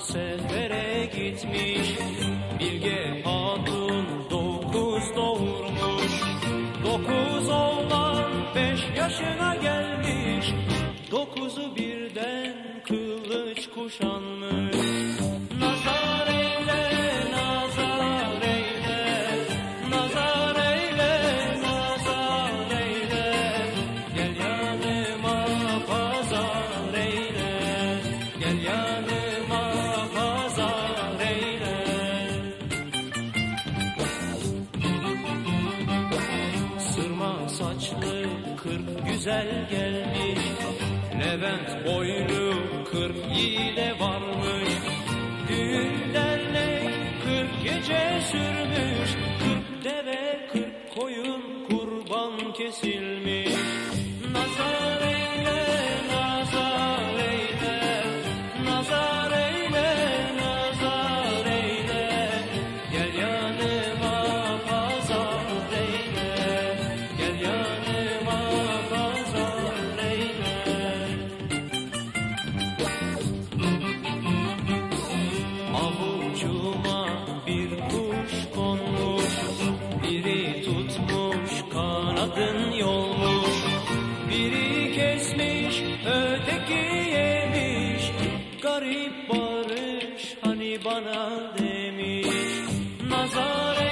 Sefere gitmiş. Bilge Hatun dokuz doğurmuş. Dokuz oğlan beş yaşına gelmiş. Dokuzu birden kılıç kuşanmış. Nazar eyle, nazar eyle. Nazar eyle, nazar eyle. Gel yanıma pazar eyle. Gel yanıma güzel gelmiş. Levent boylu kırk yiğide varmış. Düğün dernek kırk gece sürmüş. Kırk deve kırk koyun kurban kesilmiş. Nazar اسمش ötekiye miş Garip barış hani bana demiş Nazar